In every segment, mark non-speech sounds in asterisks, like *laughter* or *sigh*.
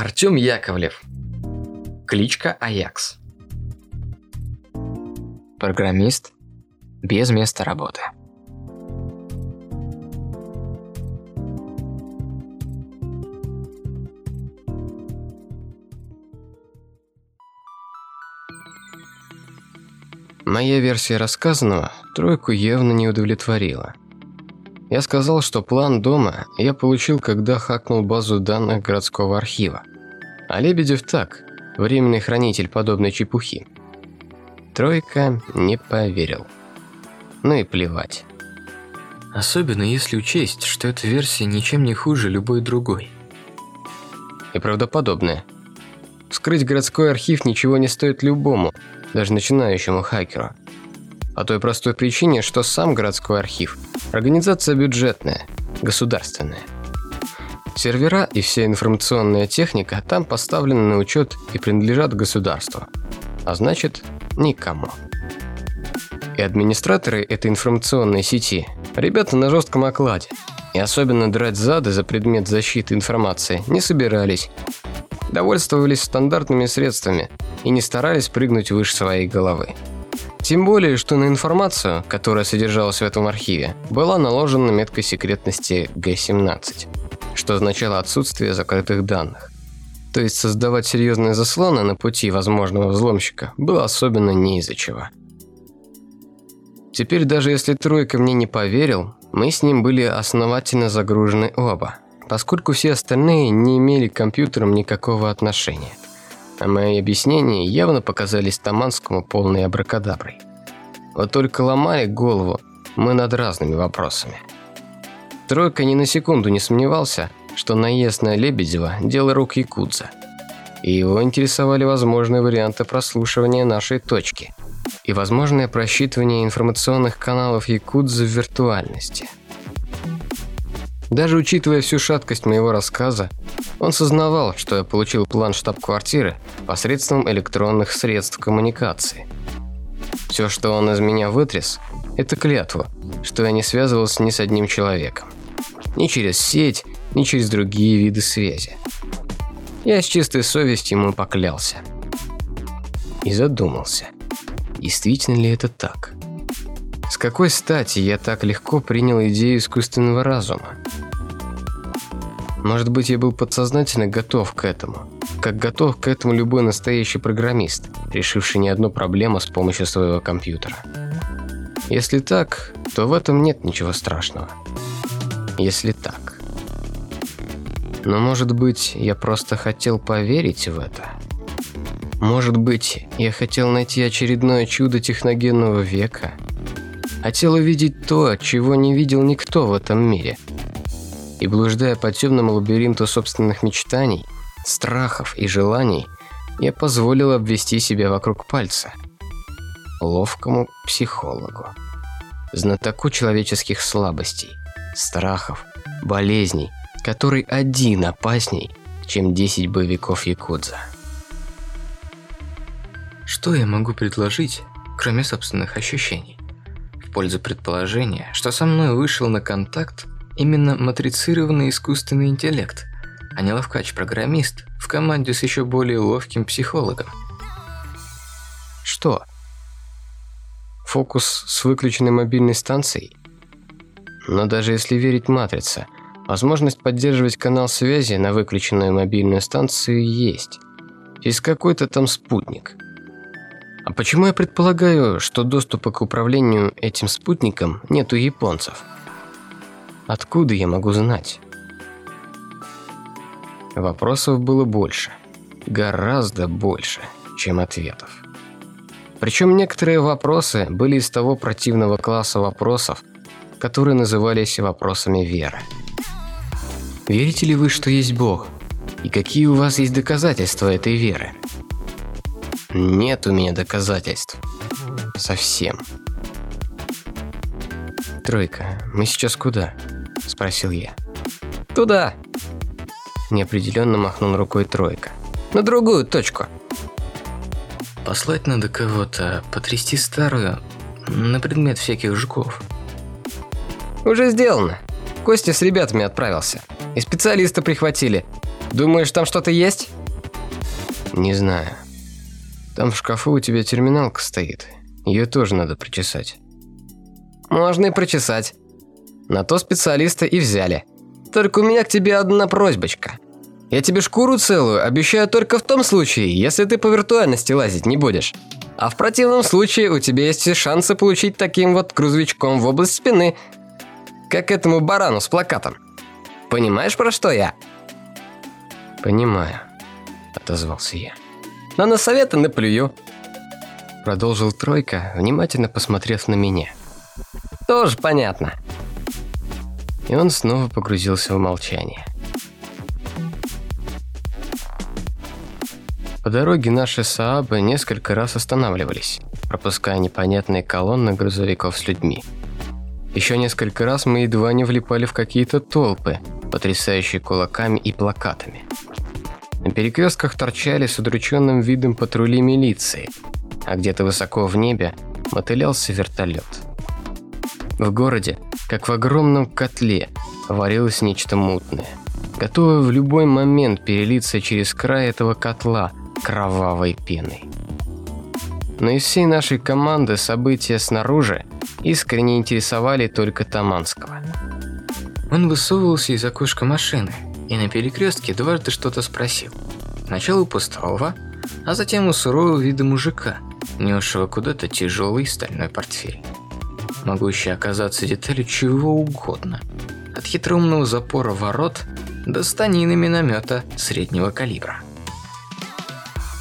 Артем Яковлев. Кличка Аякс. Программист без места работы. Моя версия рассказанного тройку явно не удовлетворила. Я сказал, что план дома я получил, когда хакнул базу данных городского архива. А Лебедев так, временный хранитель подобной чепухи. Тройка не поверил. Ну и плевать. Особенно если учесть, что эта версия ничем не хуже любой другой. И правдоподобная. Вскрыть городской архив ничего не стоит любому, даже начинающему хакеру. По той простой причине, что сам городской архив – организация бюджетная, государственная. Сервера и вся информационная техника там поставлены на учет и принадлежат государству, а значит, никому. И администраторы этой информационной сети – ребята на жестком окладе, и особенно драть зады за предмет защиты информации не собирались, довольствовались стандартными средствами и не старались прыгнуть выше своей головы. Тем более, что на информацию, которая содержалась в этом архиве, была наложена метка секретности Г-17, что означало отсутствие закрытых данных. То есть создавать серьезные заслоны на пути возможного взломщика было особенно не из-за чего. Теперь даже если Тройка мне не поверил, мы с ним были основательно загружены оба, поскольку все остальные не имели к компьютерам никакого отношения – а мои объяснения явно показались Таманскому полной абракадаброй. Вот только ломали голову мы над разными вопросами. Тройка ни на секунду не сомневался, что наезд на Лебедева – дело рук Якудза. И его интересовали возможные варианты прослушивания нашей точки и возможное просчитывание информационных каналов Якудза в виртуальности – даже учитывая всю шаткость моего рассказа, он сознавал, что я получил план штаб-квартиры посредством электронных средств коммуникации. Все, что он из меня вытряс, это клятва, что я не связывался ни с одним человеком. Ни через сеть, ни через другие виды связи. Я с чистой совестью ему поклялся. И задумался, действительно ли это так? С какой стати я так легко принял идею искусственного разума? Может быть, я был подсознательно готов к этому. Как готов к этому любой настоящий программист, решивший не одну проблему с помощью своего компьютера. Если так, то в этом нет ничего страшного. Если так. Но может быть, я просто хотел поверить в это. Может быть, я хотел найти очередное чудо техногенного века – Хотел увидеть то, чего не видел никто в этом мире. И блуждая по темному лабиринту собственных мечтаний, страхов и желаний, я позволил обвести себя вокруг пальца. Ловкому психологу. Знатоку человеческих слабостей, страхов, болезней, который один опасней, чем 10 боевиков Якудза. Что я могу предложить, кроме собственных ощущений? В пользу предположения, что со мной вышел на контакт именно матрицированный искусственный интеллект, а не ловкач-программист в команде с еще более ловким психологом. Что? Фокус с выключенной мобильной станцией? Но даже если верить матрице, возможность поддерживать канал связи на выключенную мобильную станцию есть. Есть какой-то там спутник – а почему я предполагаю, что доступа к управлению этим спутником нет у японцев? Откуда я могу знать? Вопросов было больше. Гораздо больше, чем ответов. Причем некоторые вопросы были из того противного класса вопросов, которые назывались вопросами веры. Верите ли вы, что есть Бог? И какие у вас есть доказательства этой веры? Нет у меня доказательств. Совсем. Тройка, мы сейчас куда? Спросил я. Туда. Неопределенно махнул рукой Тройка. На другую точку. Послать надо кого-то, потрясти старую, на предмет всяких жуков. Уже сделано. Костя с ребятами отправился. И специалиста прихватили. Думаешь, там что-то есть? Не знаю. Там в шкафу у тебя терминалка стоит. Ее тоже надо причесать. Можно и причесать. На то специалиста и взяли. Только у меня к тебе одна просьбочка. Я тебе шкуру целую обещаю только в том случае, если ты по виртуальности лазить не будешь. А в противном случае у тебя есть шансы получить таким вот грузовичком в область спины, как этому барану с плакатом. Понимаешь, про что я? Понимаю, отозвался я. Но на советы наплюю. Продолжил Тройка, внимательно посмотрев на меня. Тоже понятно. И он снова погрузился в молчание. По дороге наши Саабы несколько раз останавливались, пропуская непонятные колонны грузовиков с людьми. Еще несколько раз мы едва не влипали в какие-то толпы, потрясающие кулаками и плакатами. На перекрестках торчали с удрученным видом патрули милиции, а где-то высоко в небе мотылялся вертолет. В городе, как в огромном котле, варилось нечто мутное, готовое в любой момент перелиться через край этого котла кровавой пеной. Но из всей нашей команды события снаружи искренне интересовали только Таманского. Он высовывался из окошка машины и на перекрестке дважды что-то спросил. Сначала у пустого, а затем у сурового вида мужика, несшего куда-то тяжелый стальной портфель могущий оказаться деталью чего угодно. От хитроумного запора ворот до станины миномета среднего калибра.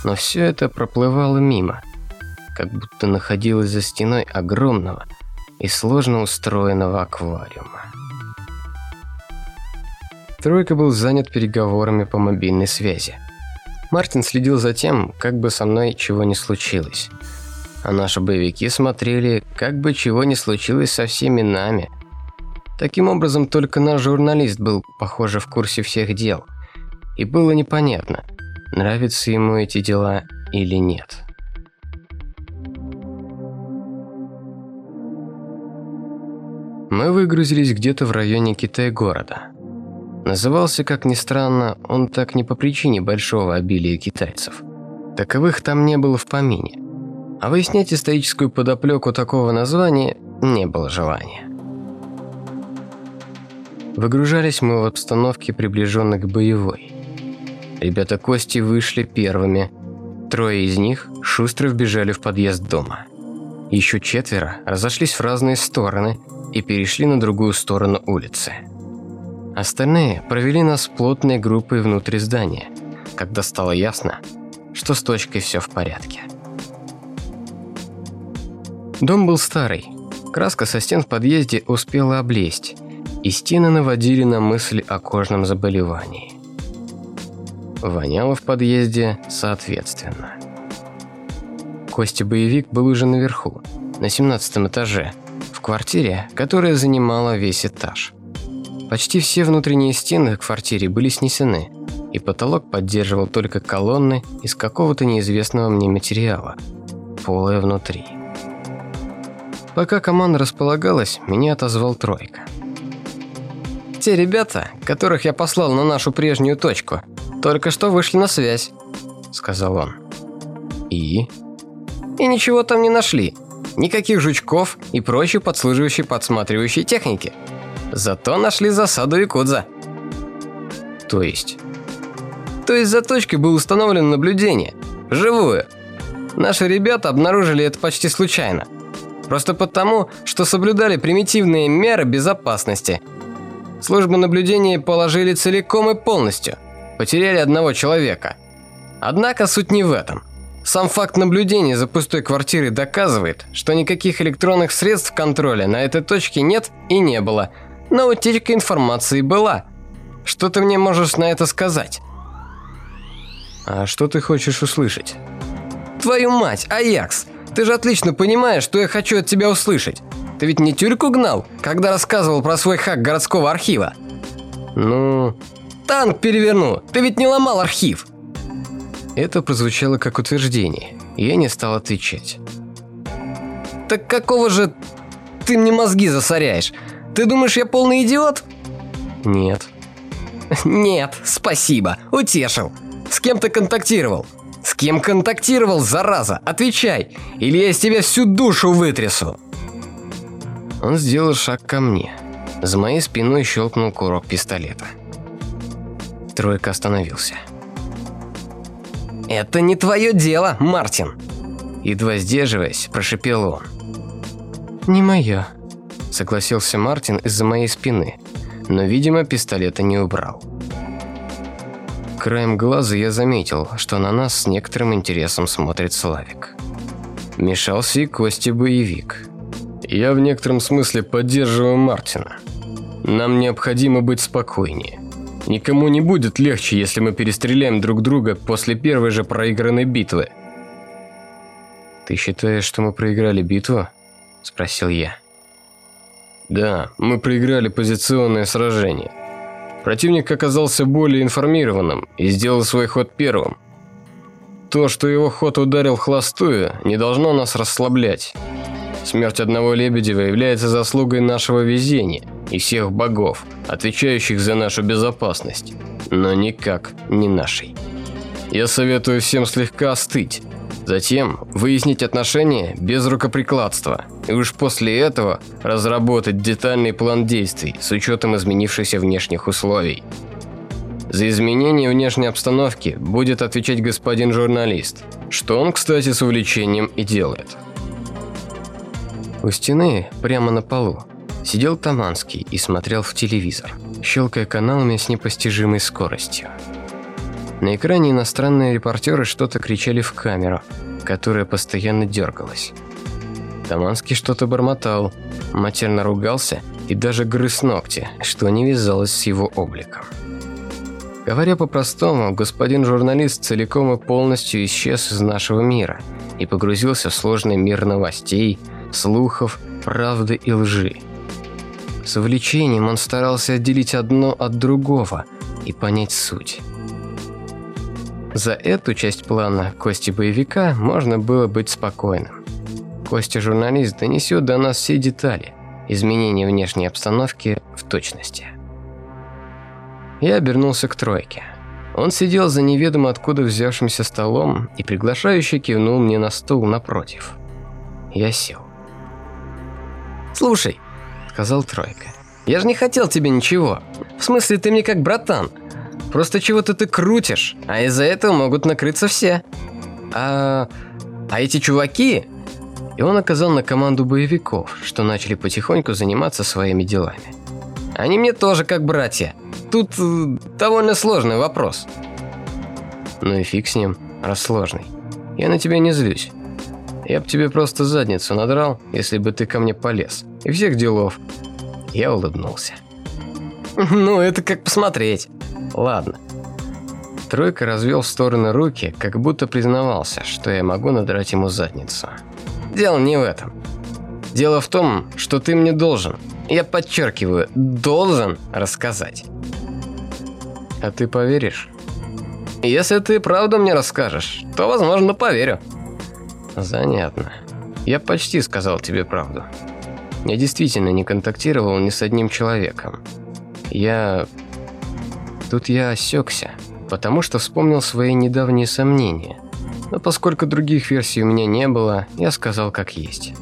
Но все это проплывало мимо, как будто находилось за стеной огромного и сложно устроенного аквариума. Тройка был занят переговорами по мобильной связи. Мартин следил за тем, как бы со мной чего не случилось – а наши боевики смотрели, как бы чего ни случилось со всеми нами. Таким образом, только наш журналист был, похоже, в курсе всех дел. И было непонятно, нравятся ему эти дела или нет. Мы выгрузились где-то в районе Китай-города. Назывался, как ни странно, он так не по причине большого обилия китайцев. Таковых там не было в помине. А выяснять историческую подоплеку такого названия не было желания. Выгружались мы в обстановке, приближенной к боевой. Ребята Кости вышли первыми. Трое из них шустро вбежали в подъезд дома. Еще четверо разошлись в разные стороны и перешли на другую сторону улицы. Остальные провели нас плотной группой внутрь здания, когда стало ясно, что с точкой все в порядке. Дом был старый. Краска со стен в подъезде успела облезть, и стены наводили на мысль о кожном заболевании. Воняло в подъезде соответственно. Костя-боевик был уже наверху, на 17 этаже, в квартире, которая занимала весь этаж. Почти все внутренние стены в квартире были снесены, и потолок поддерживал только колонны из какого-то неизвестного мне материала, полое внутри. Пока команда располагалась, меня отозвал Тройка. «Те ребята, которых я послал на нашу прежнюю точку, только что вышли на связь», — сказал он. «И?» «И ничего там не нашли. Никаких жучков и прочей подслуживающей подсматривающей техники. Зато нашли засаду Якудза». «То есть?» «То есть за точкой было установлено наблюдение. Живую. Наши ребята обнаружили это почти случайно. Просто потому, что соблюдали примитивные меры безопасности. Службу наблюдения положили целиком и полностью. Потеряли одного человека. Однако суть не в этом. Сам факт наблюдения за пустой квартирой доказывает, что никаких электронных средств контроля на этой точке нет и не было. Но утечка информации была. Что ты мне можешь на это сказать? А что ты хочешь услышать? Твою мать, Аякс! Ты же отлично понимаешь, что я хочу от тебя услышать. Ты ведь не тюрьку гнал, когда рассказывал про свой хак городского архива? Ну... Танк переверну, ты ведь не ломал архив. Это прозвучало как утверждение, я не стал отвечать. Так какого же ты мне мозги засоряешь? Ты думаешь, я полный идиот? Нет. Нет, спасибо, утешил. С кем ты контактировал? С кем контактировал, зараза? Отвечай, или я из тебя всю душу вытрясу. Он сделал шаг ко мне. За моей спиной щелкнул курок пистолета. Тройка остановился. «Это не твое дело, Мартин!» Едва сдерживаясь, прошипел он. «Не мое», — согласился Мартин из-за моей спины, но, видимо, пистолета не убрал. Краем глаза я заметил, что на нас с некоторым интересом смотрит Славик. Мешался и Кости боевик. Я в некотором смысле поддерживаю Мартина. Нам необходимо быть спокойнее. Никому не будет легче, если мы перестреляем друг друга после первой же проигранной битвы. «Ты считаешь, что мы проиграли битву?» – спросил я. «Да, мы проиграли позиционное сражение. Противник оказался более информированным и сделал свой ход первым. То, что его ход ударил в холостую, не должно нас расслаблять. Смерть одного Лебедева является заслугой нашего везения и всех богов, отвечающих за нашу безопасность, но никак не нашей. Я советую всем слегка остыть, затем выяснить отношения без рукоприкладства, и уж после этого разработать детальный план действий с учетом изменившихся внешних условий. За изменение внешней обстановки будет отвечать господин журналист, что он, кстати, с увлечением и делает. У стены, прямо на полу, сидел Таманский и смотрел в телевизор, щелкая каналами с непостижимой скоростью. На экране иностранные репортеры что-то кричали в камеру, которая постоянно дергалась. Таманский что-то бормотал, матерно ругался и даже грыз ногти, что не вязалось с его обликом. Говоря по-простому, господин журналист целиком и полностью исчез из нашего мира и погрузился в сложный мир новостей, слухов, правды и лжи. С увлечением он старался отделить одно от другого и понять суть. За эту часть плана Кости боевика можно было быть спокойным. Костя журналист донесет до нас все детали, изменения внешней обстановки в точности. Я обернулся к тройке. Он сидел за неведомо откуда взявшимся столом и приглашающе кивнул мне на стул напротив. Я сел. «Слушай», — сказал Тройка, — «я же не хотел тебе ничего. В смысле, ты мне как братан. Просто чего-то ты крутишь, а из-за этого могут накрыться все. А... а эти чуваки...» И он оказал на команду боевиков, что начали потихоньку заниматься своими делами. «Они мне тоже как братья. Тут э, довольно сложный вопрос». «Ну и фиг с ним, раз сложный. Я на тебя не злюсь. Я бы тебе просто задницу надрал, если бы ты ко мне полез. И всех делов. Я улыбнулся. *laughs* Ну, это как посмотреть. Ладно. Тройка развел в стороны руки, как будто признавался, что я могу надрать ему задницу. Дело не в этом. Дело в том, что ты мне должен, я подчеркиваю, должен рассказать. А ты поверишь? Если ты правду мне расскажешь, то, возможно, поверю. Занятно. Я почти сказал тебе правду. Я действительно не контактировал ни с одним человеком. Я... Тут я осекся, потому что вспомнил свои недавние сомнения. Но поскольку других версий у меня не было, я сказал как есть.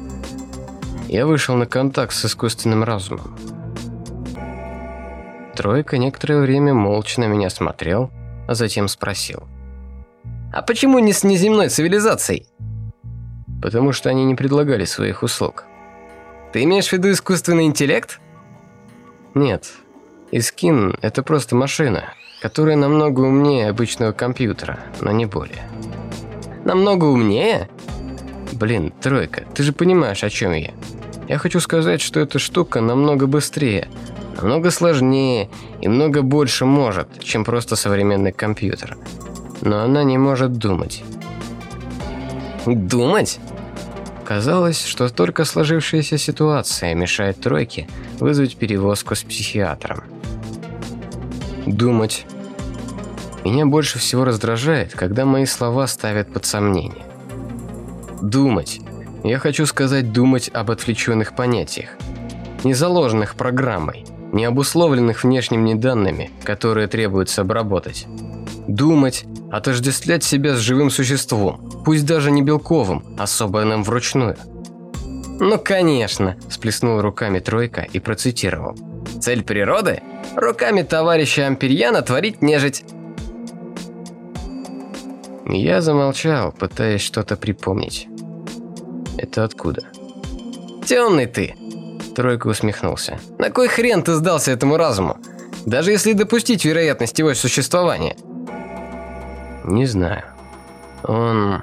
Я вышел на контакт с искусственным разумом. Тройка некоторое время молча на меня смотрел, а затем спросил. «А почему не с неземной цивилизацией?» потому что они не предлагали своих услуг. Ты имеешь в виду искусственный интеллект? Нет. Искин – это просто машина, которая намного умнее обычного компьютера, но не более. Намного умнее? Блин, тройка, ты же понимаешь, о чем я. Я хочу сказать, что эта штука намного быстрее, намного сложнее и много больше может, чем просто современный компьютер. Но она не может думать. Думать? Казалось, что только сложившаяся ситуация мешает тройке вызвать перевозку с психиатром. Думать. Меня больше всего раздражает, когда мои слова ставят под сомнение. Думать. Я хочу сказать думать об отвлеченных понятиях, не заложенных программой, не обусловленных внешними данными, которые требуется обработать. Думать, отождествлять себя с живым существом, пусть даже не белковым, а собранным вручную. «Ну, конечно», – сплеснул руками Тройка и процитировал. «Цель природы – руками товарища Амперьяна творить нежить». Я замолчал, пытаясь что-то припомнить. «Это откуда?» «Темный ты!» Тройка усмехнулся. «На кой хрен ты сдался этому разуму? Даже если допустить вероятность его существования?» «Не знаю. Он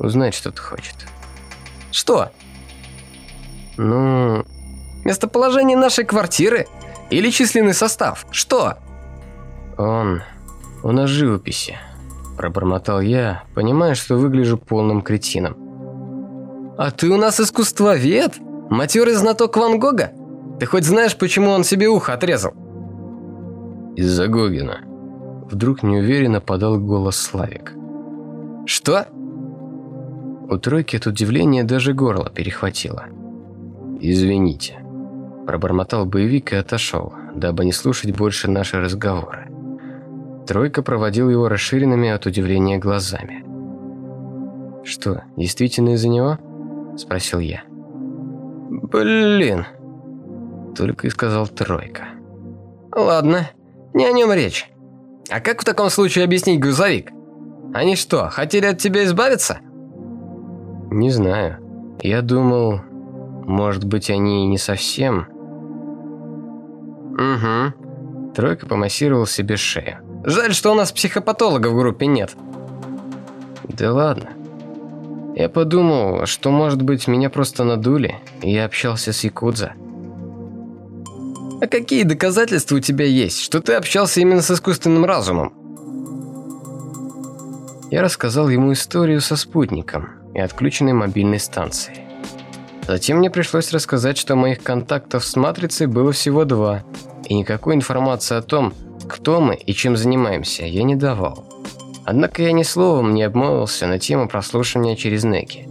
узнать что-то хочет». «Что?» «Ну...» «Местоположение нашей квартиры? Или численный состав? Что?» «Он... у нас живописи», – пробормотал я, понимая, что выгляжу полным кретином. «А ты у нас искусствовед? Матерый знаток Ван Гога? Ты хоть знаешь, почему он себе ухо отрезал?» «Из-за Гогина», Вдруг неуверенно подал голос Славик. «Что?» У тройки от удивления даже горло перехватило. «Извините», – пробормотал боевик и отошел, дабы не слушать больше наши разговоры. Тройка проводил его расширенными от удивления глазами. «Что, действительно из-за него?» – спросил я. «Блин!» – только и сказал Тройка. «Ладно, не о нем речь. А как в таком случае объяснить грузовик? Они что, хотели от тебя избавиться? Не знаю. Я думал, может быть, они не совсем... Угу. Тройка помассировал себе шею. Жаль, что у нас психопатолога в группе нет. Да ладно. Я подумал, что, может быть, меня просто надули, и я общался с Якудза. А какие доказательства у тебя есть, что ты общался именно с искусственным разумом? Я рассказал ему историю со спутником и отключенной мобильной станцией. Затем мне пришлось рассказать, что моих контактов с Матрицей было всего два, и никакой информации о том, кто мы и чем занимаемся, я не давал. Однако я ни словом не обмолвился на тему прослушивания через Неки.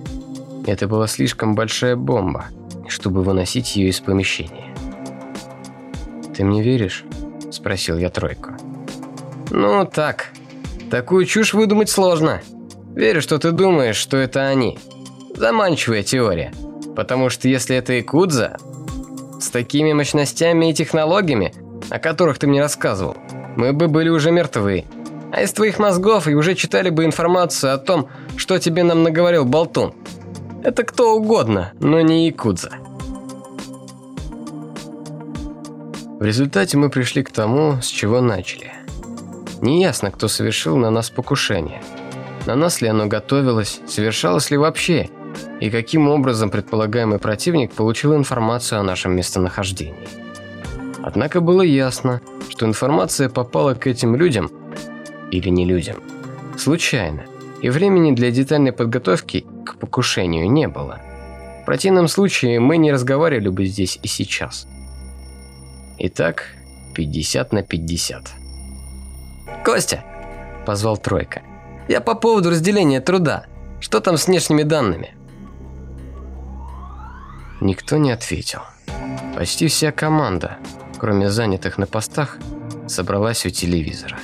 Это была слишком большая бомба, чтобы выносить ее из помещения. «Ты мне веришь?» – спросил я тройку. «Ну, так. Такую чушь выдумать сложно. Верю, что ты думаешь, что это они. Заманчивая теория. Потому что если это Якудза, с такими мощностями и технологиями, о которых ты мне рассказывал, мы бы были уже мертвы. А из твоих мозгов и уже читали бы информацию о том, что тебе нам наговорил Болтун. Это кто угодно, но не Якудза». В результате мы пришли к тому, с чего начали. Неясно, кто совершил на нас покушение. На нас ли оно готовилось, совершалось ли вообще, и каким образом предполагаемый противник получил информацию о нашем местонахождении. Однако было ясно, что информация попала к этим людям, или не людям, случайно, и времени для детальной подготовки к покушению не было. В противном случае мы не разговаривали бы здесь и сейчас. Итак, 50 на 50. «Костя!» – позвал Тройка. «Я по поводу разделения труда. Что там с внешними данными?» Никто не ответил. Почти вся команда, кроме занятых на постах, собралась у телевизора.